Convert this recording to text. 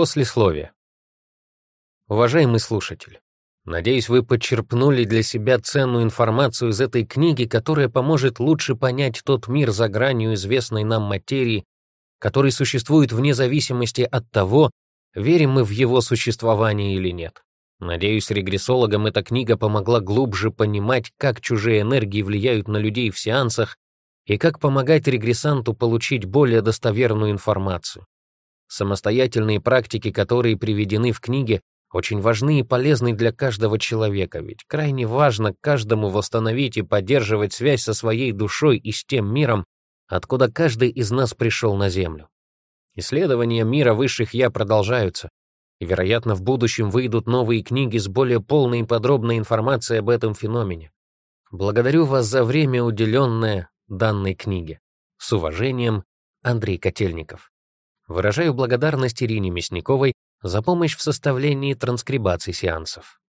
Послесловие. Уважаемый слушатель, надеюсь, вы подчерпнули для себя ценную информацию из этой книги, которая поможет лучше понять тот мир за гранью известной нам материи, который существует вне зависимости от того, верим мы в его существование или нет. Надеюсь, регрессологам эта книга помогла глубже понимать, как чужие энергии влияют на людей в сеансах и как помогать регрессанту получить более достоверную информацию. Самостоятельные практики, которые приведены в книге, очень важны и полезны для каждого человека, ведь крайне важно каждому восстановить и поддерживать связь со своей душой и с тем миром, откуда каждый из нас пришел на Землю. Исследования мира высших «я» продолжаются, и, вероятно, в будущем выйдут новые книги с более полной и подробной информацией об этом феномене. Благодарю вас за время, уделенное данной книге. С уважением, Андрей Котельников. Выражаю благодарность Ирине Мясниковой за помощь в составлении транскрибации сеансов.